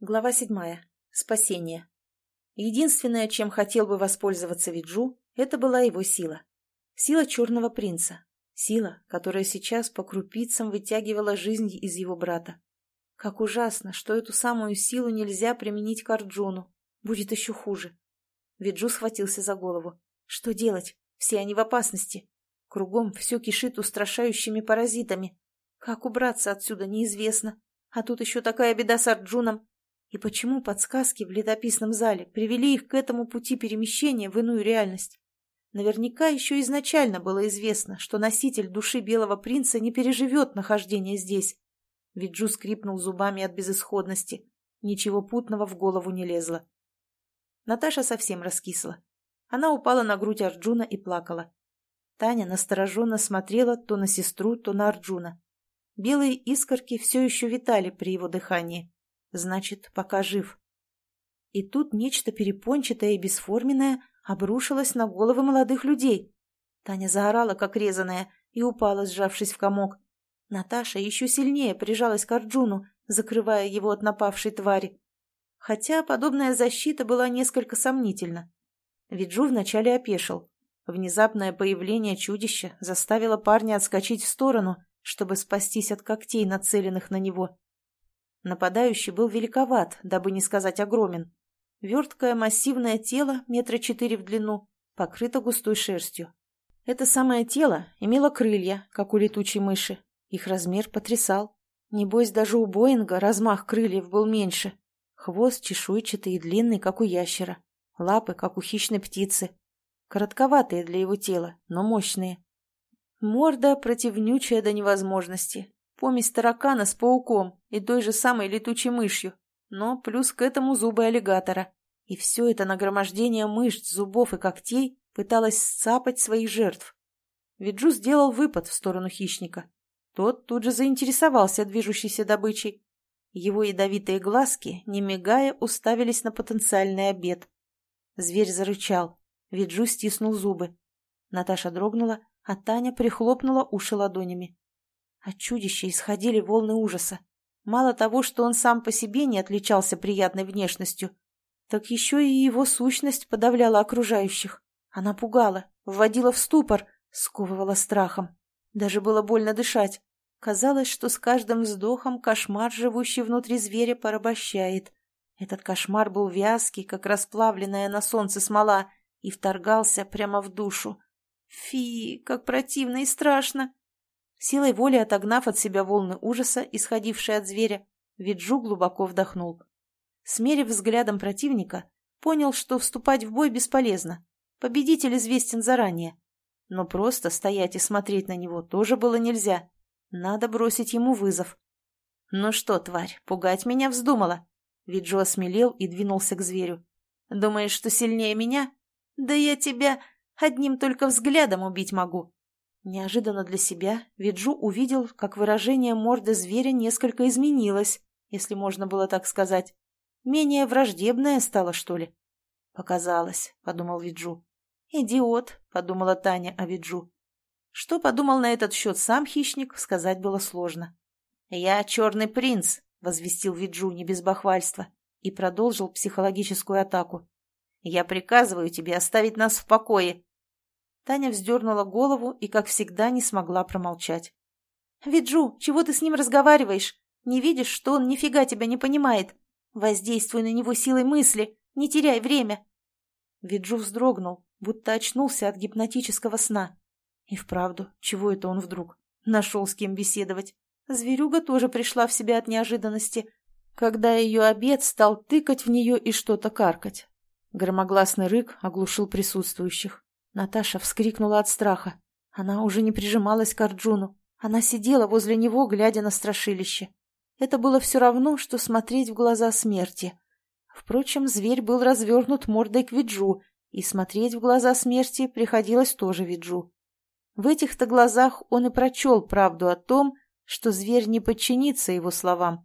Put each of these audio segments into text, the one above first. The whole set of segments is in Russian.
Глава седьмая. Спасение. Единственное, чем хотел бы воспользоваться Виджу, это была его сила. Сила черного принца. Сила, которая сейчас по крупицам вытягивала жизнь из его брата. Как ужасно, что эту самую силу нельзя применить к Арджуну. Будет еще хуже. Виджу схватился за голову. Что делать? Все они в опасности. Кругом все кишит устрашающими паразитами. Как убраться отсюда, неизвестно. А тут еще такая беда с Арджуном. И почему подсказки в летописном зале привели их к этому пути перемещения в иную реальность? Наверняка еще изначально было известно, что носитель души Белого Принца не переживет нахождение здесь. Ведь Джу скрипнул зубами от безысходности. Ничего путного в голову не лезло. Наташа совсем раскисла. Она упала на грудь Арджуна и плакала. Таня настороженно смотрела то на сестру, то на Арджуна. Белые искорки все еще витали при его дыхании. Значит, пока жив. И тут нечто перепончатое и бесформенное обрушилось на головы молодых людей. Таня заорала, как резаная, и упала, сжавшись в комок. Наташа еще сильнее прижалась к Арджуну, закрывая его от напавшей твари. Хотя подобная защита была несколько сомнительна. Виджу вначале опешил. Внезапное появление чудища заставило парня отскочить в сторону, чтобы спастись от когтей, нацеленных на него. Нападающий был великоват, дабы не сказать огромен. Верткое массивное тело, метра четыре в длину, покрыто густой шерстью. Это самое тело имело крылья, как у летучей мыши. Их размер потрясал. Небось, даже у Боинга размах крыльев был меньше. Хвост чешуйчатый и длинный, как у ящера. Лапы, как у хищной птицы. Коротковатые для его тела, но мощные. Морда противнючая до невозможности, Помесь таракана с пауком и той же самой летучей мышью, но плюс к этому зубы аллигатора. И все это нагромождение мышц, зубов и когтей пыталось сцапать своих жертв. Виджу сделал выпад в сторону хищника. Тот тут же заинтересовался движущейся добычей. Его ядовитые глазки, не мигая, уставились на потенциальный обед. Зверь зарычал. Виджу стиснул зубы. Наташа дрогнула, а Таня прихлопнула уши ладонями. От чудища исходили волны ужаса. Мало того, что он сам по себе не отличался приятной внешностью, так еще и его сущность подавляла окружающих. Она пугала, вводила в ступор, сковывала страхом. Даже было больно дышать. Казалось, что с каждым вздохом кошмар, живущий внутри зверя, порабощает. Этот кошмар был вязкий, как расплавленная на солнце смола, и вторгался прямо в душу. Фи, как противно и страшно! Силой воли отогнав от себя волны ужаса, исходившие от зверя, Виджу глубоко вдохнул. Смерив взглядом противника, понял, что вступать в бой бесполезно. Победитель известен заранее. Но просто стоять и смотреть на него тоже было нельзя. Надо бросить ему вызов. «Ну что, тварь, пугать меня вздумала?» Виджо осмелел и двинулся к зверю. «Думаешь, что сильнее меня? Да я тебя одним только взглядом убить могу!» Неожиданно для себя Виджу увидел, как выражение морды зверя несколько изменилось, если можно было так сказать. Менее враждебное стало, что ли? Показалось, подумал Виджу. Идиот, подумала Таня о Виджу. Что подумал на этот счет сам хищник, сказать было сложно. «Я черный принц», — возвестил Виджу не без бахвальства и продолжил психологическую атаку. «Я приказываю тебе оставить нас в покое Таня вздернула голову и, как всегда, не смогла промолчать. «Виджу, чего ты с ним разговариваешь? Не видишь, что он нифига тебя не понимает? Воздействуй на него силой мысли, не теряй время!» Виджу вздрогнул, будто очнулся от гипнотического сна. И вправду, чего это он вдруг? Нашел с кем беседовать. Зверюга тоже пришла в себя от неожиданности, когда ее обед стал тыкать в нее и что-то каркать. Громогласный рык оглушил присутствующих. Наташа вскрикнула от страха. Она уже не прижималась к Арджуну. Она сидела возле него, глядя на страшилище. Это было все равно, что смотреть в глаза смерти. Впрочем, зверь был развернут мордой к Виджу, и смотреть в глаза смерти приходилось тоже Виджу. В этих-то глазах он и прочел правду о том, что зверь не подчинится его словам.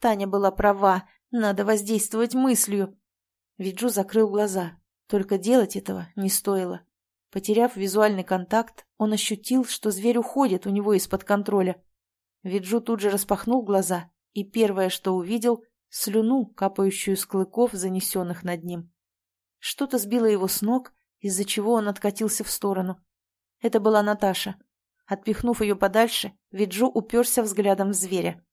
Таня была права, надо воздействовать мыслью. Виджу закрыл глаза, только делать этого не стоило. Потеряв визуальный контакт, он ощутил, что зверь уходит у него из-под контроля. Виджу тут же распахнул глаза, и первое, что увидел, слюну, капающую с клыков, занесенных над ним. Что-то сбило его с ног, из-за чего он откатился в сторону. Это была Наташа. Отпихнув ее подальше, Виджу уперся взглядом в зверя.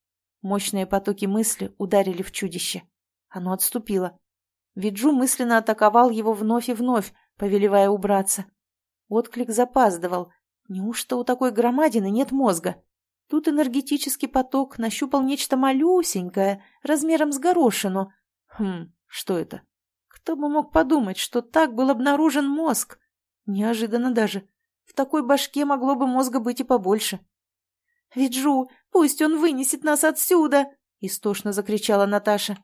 Мощные потоки мысли ударили в чудище. Оно отступило. Виджу мысленно атаковал его вновь и вновь, повелевая убраться. Отклик запаздывал. Неужто у такой громадины нет мозга? Тут энергетический поток нащупал нечто малюсенькое, размером с горошину. Хм, что это? Кто бы мог подумать, что так был обнаружен мозг? Неожиданно даже. В такой башке могло бы мозга быть и побольше. «Виджу, пусть он вынесет нас отсюда!» — истошно закричала Наташа.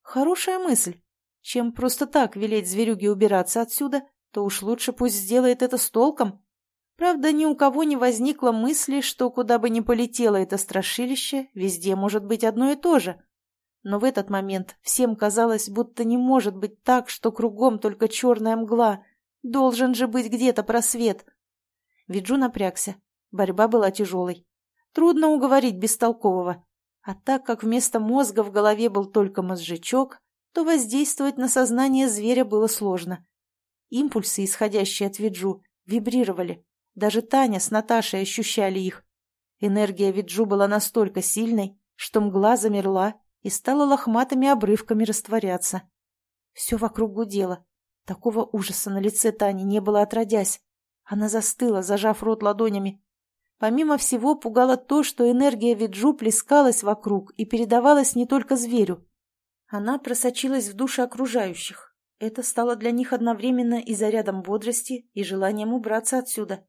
«Хорошая мысль. Чем просто так велеть зверюге убираться отсюда, то уж лучше пусть сделает это с толком. Правда, ни у кого не возникло мысли, что куда бы ни полетело это страшилище, везде может быть одно и то же. Но в этот момент всем казалось, будто не может быть так, что кругом только черная мгла. Должен же быть где-то просвет. Виджу напрягся. Борьба была тяжелой. Трудно уговорить бестолкового. А так как вместо мозга в голове был только мозжечок, то воздействовать на сознание зверя было сложно. Импульсы, исходящие от Виджу, вибрировали. Даже Таня с Наташей ощущали их. Энергия Виджу была настолько сильной, что мгла замерла и стала лохматыми обрывками растворяться. Все вокруг гудело. Такого ужаса на лице Тани не было отродясь. Она застыла, зажав рот ладонями. Помимо всего, пугало то, что энергия Виджу плескалась вокруг и передавалась не только зверю. Она просочилась в души окружающих. Это стало для них одновременно и зарядом бодрости, и желанием убраться отсюда.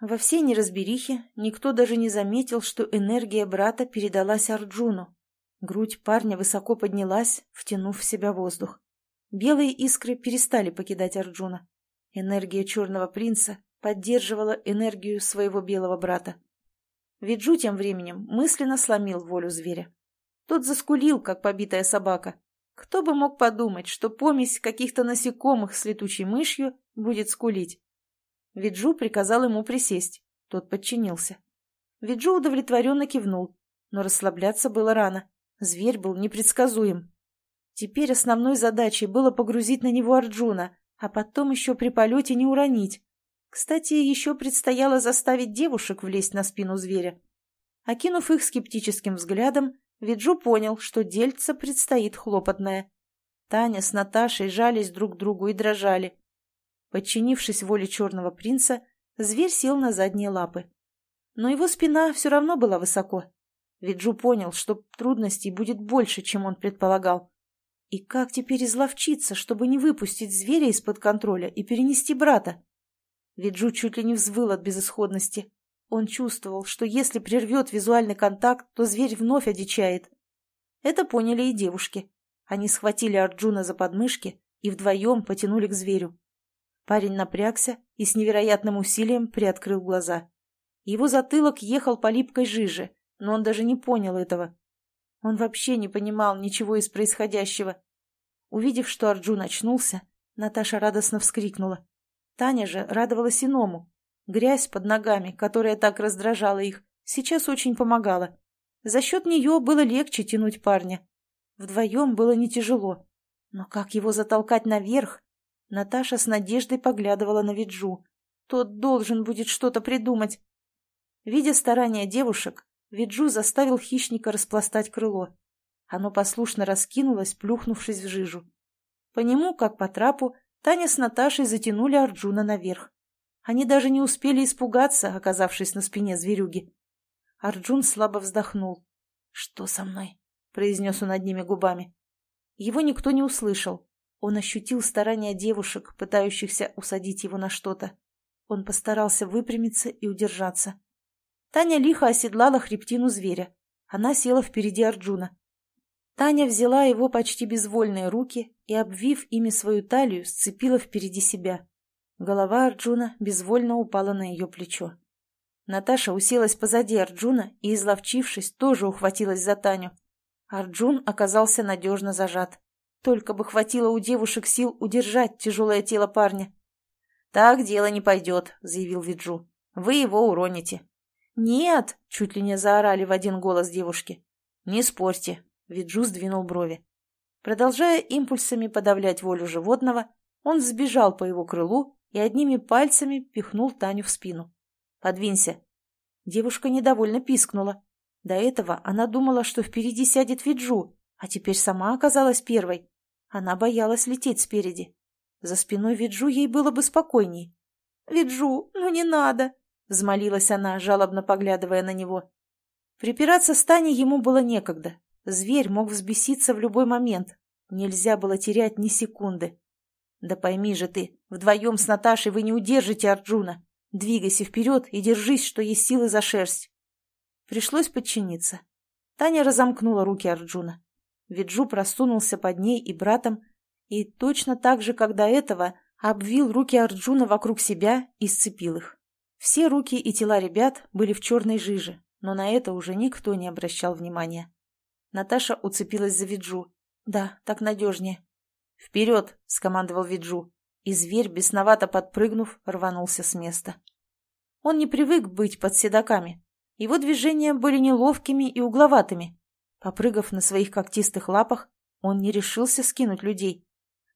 Во всей неразберихе никто даже не заметил, что энергия брата передалась Арджуну. Грудь парня высоко поднялась, втянув в себя воздух. Белые искры перестали покидать Арджуна. Энергия черного принца поддерживала энергию своего белого брата. Виджу тем временем мысленно сломил волю зверя. Тот заскулил, как побитая собака. Кто бы мог подумать, что помесь каких-то насекомых с летучей мышью будет скулить. Виджу приказал ему присесть. Тот подчинился. Виджу удовлетворенно кивнул, но расслабляться было рано. Зверь был непредсказуем. Теперь основной задачей было погрузить на него Арджуна, а потом еще при полете не уронить. Кстати, еще предстояло заставить девушек влезть на спину зверя. Окинув их скептическим взглядом, Виджу понял, что дельце предстоит хлопотное. Таня с Наташей жались друг к другу и дрожали. Подчинившись воле черного принца, зверь сел на задние лапы. Но его спина все равно была высоко. Виджу понял, что трудностей будет больше, чем он предполагал. И как теперь изловчиться, чтобы не выпустить зверя из-под контроля и перенести брата? Виджу чуть ли не взвыл от безысходности. Он чувствовал, что если прервет визуальный контакт, то зверь вновь одичает. Это поняли и девушки. Они схватили Арджуна за подмышки и вдвоем потянули к зверю. Парень напрягся и с невероятным усилием приоткрыл глаза. Его затылок ехал по липкой жиже, но он даже не понял этого. Он вообще не понимал ничего из происходящего. Увидев, что Арджун очнулся, Наташа радостно вскрикнула. Таня же радовалась иному. Грязь под ногами, которая так раздражала их, сейчас очень помогала. За счет нее было легче тянуть парня. Вдвоем было не тяжело. Но как его затолкать наверх? Наташа с надеждой поглядывала на Виджу. Тот должен будет что-то придумать. Видя старания девушек, Виджу заставил хищника распластать крыло. Оно послушно раскинулось, плюхнувшись в жижу. По нему, как по трапу, Таня с Наташей затянули Арджуна наверх. Они даже не успели испугаться, оказавшись на спине зверюги. Арджун слабо вздохнул. «Что со мной?» — произнес он одними губами. Его никто не услышал. Он ощутил старания девушек, пытающихся усадить его на что-то. Он постарался выпрямиться и удержаться. Таня лихо оседлала хребтину зверя. Она села впереди Арджуна. Таня взяла его почти безвольные руки и, обвив ими свою талию, сцепила впереди себя. Голова Арджуна безвольно упала на ее плечо. Наташа уселась позади Арджуна и, изловчившись, тоже ухватилась за Таню. Арджун оказался надежно зажат. Только бы хватило у девушек сил удержать тяжелое тело парня. «Так дело не пойдет», — заявил Виджу. «Вы его уроните». «Нет!» — чуть ли не заорали в один голос девушки. «Не спорьте. Виджу сдвинул брови. Продолжая импульсами подавлять волю животного, он сбежал по его крылу и одними пальцами пихнул Таню в спину. «Подвинься!» Девушка недовольно пискнула. До этого она думала, что впереди сядет Виджу, а теперь сама оказалась первой. Она боялась лететь спереди. За спиной Виджу ей было бы спокойней. «Виджу, ну не надо!» — взмолилась она, жалобно поглядывая на него. Припираться с Таней ему было некогда. Зверь мог взбеситься в любой момент. Нельзя было терять ни секунды. «Да пойми же ты, вдвоем с Наташей вы не удержите Арджуна. Двигайся вперед и держись, что есть силы за шерсть». Пришлось подчиниться. Таня разомкнула руки Арджуна. Виджу просунулся под ней и братом, и точно так же, как до этого, обвил руки Арджуна вокруг себя и сцепил их. Все руки и тела ребят были в черной жиже, но на это уже никто не обращал внимания. Наташа уцепилась за Виджу. «Да, так надежнее. «Вперед!» — скомандовал Виджу, и зверь, бесновато подпрыгнув, рванулся с места. Он не привык быть под седоками. Его движения были неловкими и угловатыми. Попрыгав на своих когтистых лапах, он не решился скинуть людей.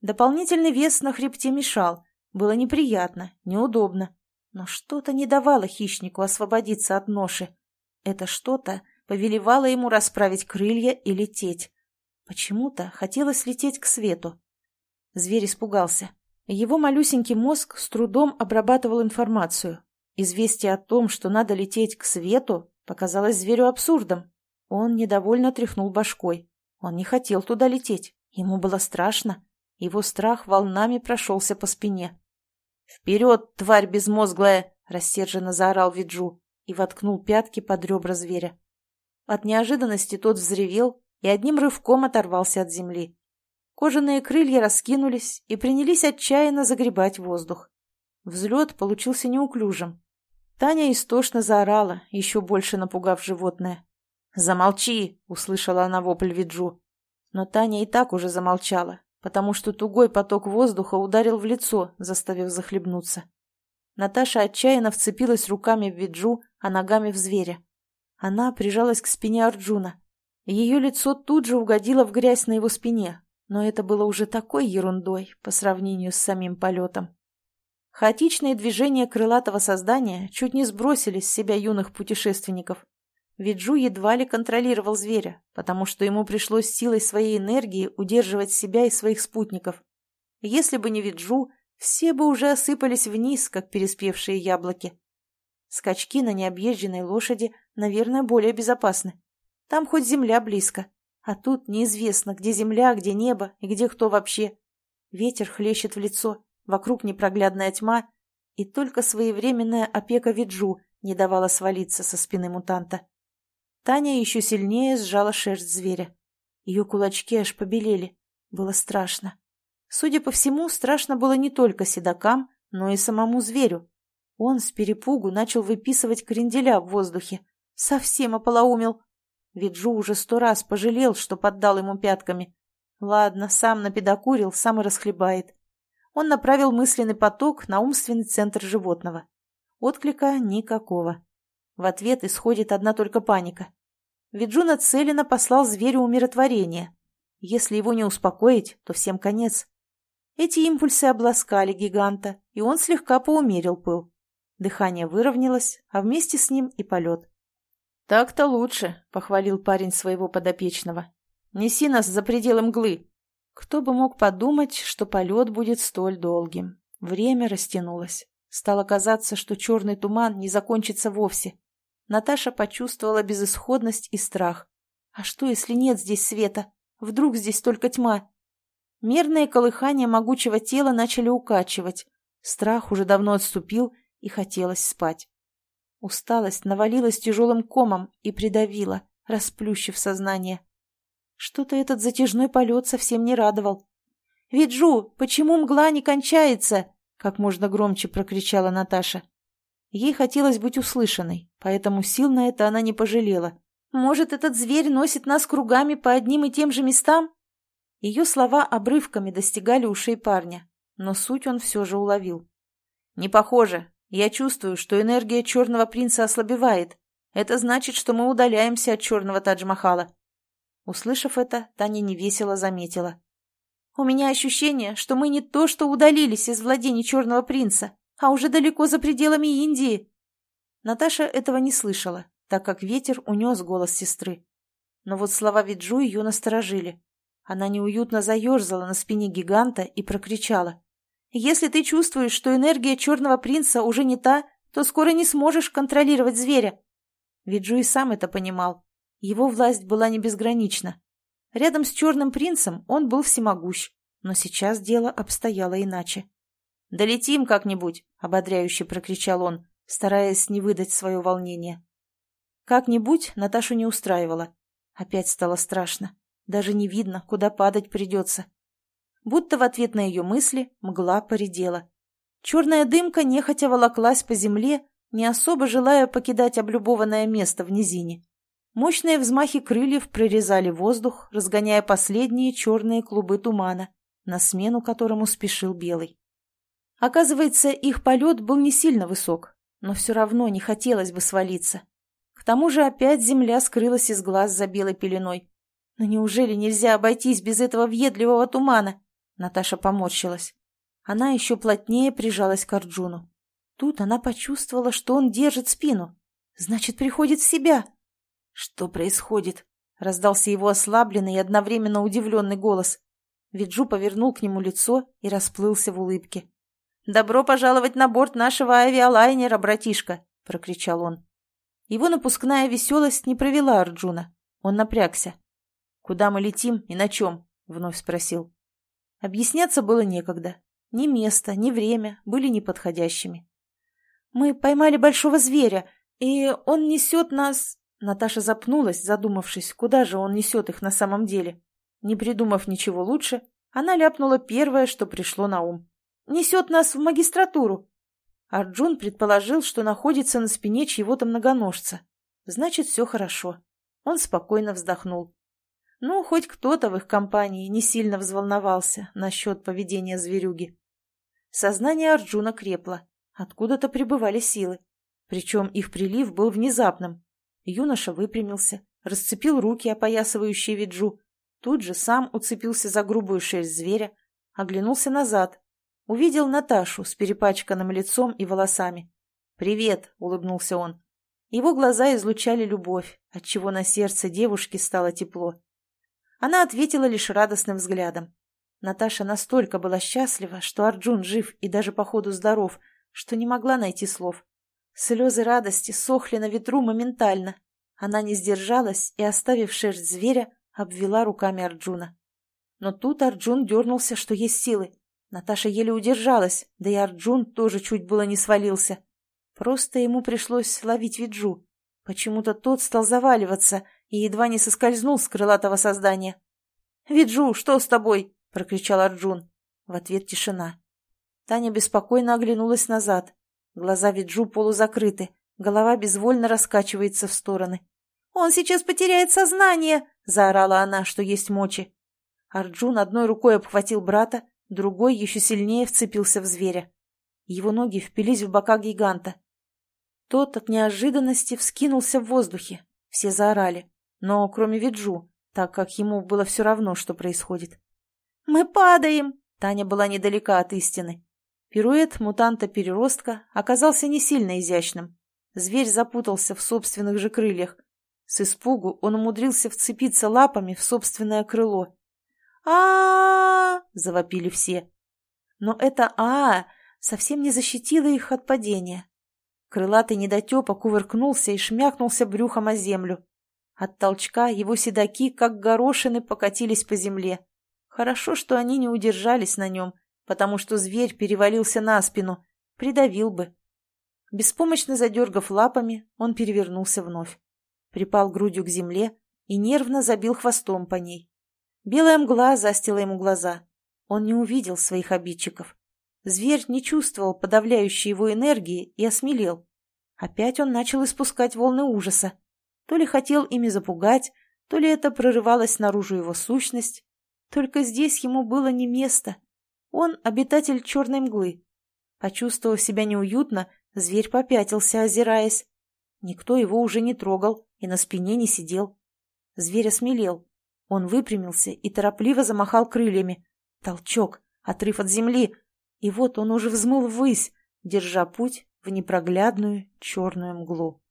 Дополнительный вес на хребте мешал. Было неприятно, неудобно. Но что-то не давало хищнику освободиться от ноши. Это что-то повелевало ему расправить крылья и лететь. Почему-то хотелось лететь к свету. Зверь испугался. Его малюсенький мозг с трудом обрабатывал информацию. Известие о том, что надо лететь к свету, показалось зверю абсурдом. Он недовольно тряхнул башкой. Он не хотел туда лететь. Ему было страшно. Его страх волнами прошелся по спине. «Вперед, тварь безмозглая!» — рассерженно заорал Виджу и воткнул пятки под ребра зверя. От неожиданности тот взревел и одним рывком оторвался от земли. Кожаные крылья раскинулись и принялись отчаянно загребать воздух. Взлет получился неуклюжим. Таня истошно заорала, еще больше напугав животное. «Замолчи!» — услышала она вопль Виджу. Но Таня и так уже замолчала, потому что тугой поток воздуха ударил в лицо, заставив захлебнуться. Наташа отчаянно вцепилась руками в Виджу, а ногами в зверя. Она прижалась к спине Арджуна. Ее лицо тут же угодило в грязь на его спине, но это было уже такой ерундой по сравнению с самим полетом. Хаотичные движения крылатого создания чуть не сбросили с себя юных путешественников. Виджу едва ли контролировал зверя, потому что ему пришлось силой своей энергии удерживать себя и своих спутников. Если бы не Виджу, все бы уже осыпались вниз, как переспевшие яблоки. Скачки на необъезженной лошади, наверное, более безопасны. Там хоть земля близко, а тут неизвестно, где земля, где небо и где кто вообще. Ветер хлещет в лицо, вокруг непроглядная тьма, и только своевременная опека Виджу не давала свалиться со спины мутанта. Таня еще сильнее сжала шерсть зверя. Ее кулачки аж побелели. Было страшно. Судя по всему, страшно было не только седокам, но и самому зверю. Он с перепугу начал выписывать кренделя в воздухе. Совсем ополоумел. Виджу уже сто раз пожалел, что поддал ему пятками. Ладно, сам напедокурил, сам и расхлебает. Он направил мысленный поток на умственный центр животного. Отклика никакого. В ответ исходит одна только паника. Виджу нацеленно послал зверю умиротворение. Если его не успокоить, то всем конец. Эти импульсы обласкали гиганта, и он слегка поумерил пыл. Дыхание выровнялось, а вместе с ним и полет. «Так-то лучше», — похвалил парень своего подопечного. «Неси нас за пределы мглы». Кто бы мог подумать, что полет будет столь долгим. Время растянулось. Стало казаться, что черный туман не закончится вовсе. Наташа почувствовала безысходность и страх. А что, если нет здесь света? Вдруг здесь только тьма? Мерные колыхания могучего тела начали укачивать. Страх уже давно отступил, и хотелось спать. Усталость навалилась тяжелым комом и придавила, расплющив сознание. Что-то этот затяжной полет совсем не радовал. «Виджу, почему мгла не кончается?» — как можно громче прокричала Наташа. Ей хотелось быть услышанной, поэтому сил на это она не пожалела. «Может, этот зверь носит нас кругами по одним и тем же местам?» Ее слова обрывками достигали ушей парня, но суть он все же уловил. «Не похоже. Я чувствую, что энергия черного принца ослабевает. Это значит, что мы удаляемся от черного Тадж-Махала. Услышав это, Таня невесело заметила. «У меня ощущение, что мы не то что удалились из владений Черного принца, а уже далеко за пределами Индии». Наташа этого не слышала, так как ветер унес голос сестры. Но вот слова Виджу ее насторожили. Она неуютно заерзала на спине гиганта и прокричала. «Если ты чувствуешь, что энергия черного принца уже не та, то скоро не сможешь контролировать зверя». Виджу и сам это понимал. Его власть была не безгранична. Рядом с черным принцем он был всемогущ, но сейчас дело обстояло иначе. «Долетим как-нибудь», — ободряюще прокричал он, стараясь не выдать свое волнение. Как-нибудь Наташу не устраивало. Опять стало страшно. Даже не видно, куда падать придется. Будто в ответ на ее мысли мгла поредела. Черная дымка нехотя волоклась по земле, не особо желая покидать облюбованное место в низине. Мощные взмахи крыльев прорезали воздух, разгоняя последние черные клубы тумана, на смену которому спешил белый. Оказывается, их полет был не сильно высок, но все равно не хотелось бы свалиться. К тому же опять земля скрылась из глаз за белой пеленой. Но неужели нельзя обойтись без этого въедливого тумана? Наташа поморщилась. Она еще плотнее прижалась к Арджуну. Тут она почувствовала, что он держит спину. Значит, приходит в себя. Что происходит? Раздался его ослабленный и одновременно удивленный голос. Виджу повернул к нему лицо и расплылся в улыбке. «Добро пожаловать на борт нашего авиалайнера, братишка!» — прокричал он. Его напускная веселость не провела Арджуна. Он напрягся. «Куда мы летим и на чем?» — вновь спросил. Объясняться было некогда. Ни место, ни время были неподходящими. «Мы поймали большого зверя, и он несет нас...» Наташа запнулась, задумавшись, куда же он несет их на самом деле. Не придумав ничего лучше, она ляпнула первое, что пришло на ум. «Несет нас в магистратуру!» Арджун предположил, что находится на спине чьего-то многоножца. Значит, все хорошо. Он спокойно вздохнул. Ну, хоть кто-то в их компании не сильно взволновался насчет поведения зверюги. Сознание Арджуна крепло. Откуда-то прибывали силы. Причем их прилив был внезапным. Юноша выпрямился, расцепил руки, опоясывающие Виджу. Тут же сам уцепился за грубую шерсть зверя, оглянулся назад. Увидел Наташу с перепачканным лицом и волосами. «Привет!» — улыбнулся он. Его глаза излучали любовь, отчего на сердце девушки стало тепло. Она ответила лишь радостным взглядом. Наташа настолько была счастлива, что Арджун жив и даже по ходу здоров, что не могла найти слов. Слезы радости сохли на ветру моментально. Она не сдержалась и, оставив шерсть зверя, обвела руками Арджуна. Но тут Арджун дернулся, что есть силы. Наташа еле удержалась, да и Арджун тоже чуть было не свалился. Просто ему пришлось ловить Виджу. Почему-то тот стал заваливаться, и едва не соскользнул с крылатого создания. «Виджу, что с тобой?» — прокричал Арджун. В ответ тишина. Таня беспокойно оглянулась назад. Глаза Виджу полузакрыты, голова безвольно раскачивается в стороны. «Он сейчас потеряет сознание!» — заорала она, что есть мочи. Арджун одной рукой обхватил брата, другой еще сильнее вцепился в зверя. Его ноги впились в бока гиганта. Тот от неожиданности вскинулся в воздухе. Все заорали но кроме Виджу, так как ему было все равно, что происходит. «Мы падаем!» Таня была недалека от истины. Пируэт мутанта-переростка оказался не сильно изящным. Зверь запутался в собственных же крыльях. С испугу он умудрился вцепиться лапами в собственное крыло. а, завопили все. Но это а совсем не защитило их от падения. Крылатый недотепа кувыркнулся и шмякнулся брюхом о землю. От толчка его седаки, как горошины, покатились по земле. Хорошо, что они не удержались на нем, потому что зверь перевалился на спину, придавил бы. Беспомощно задергав лапами, он перевернулся вновь. Припал грудью к земле и нервно забил хвостом по ней. Белая мгла застила ему глаза. Он не увидел своих обидчиков. Зверь не чувствовал подавляющей его энергии и осмелел. Опять он начал испускать волны ужаса. То ли хотел ими запугать, то ли это прорывалось наружу его сущность. Только здесь ему было не место. Он обитатель черной мглы. Почувствовав себя неуютно, зверь попятился, озираясь. Никто его уже не трогал и на спине не сидел. Зверь осмелел. Он выпрямился и торопливо замахал крыльями. Толчок, отрыв от земли. И вот он уже взмыл ввысь, держа путь в непроглядную черную мглу.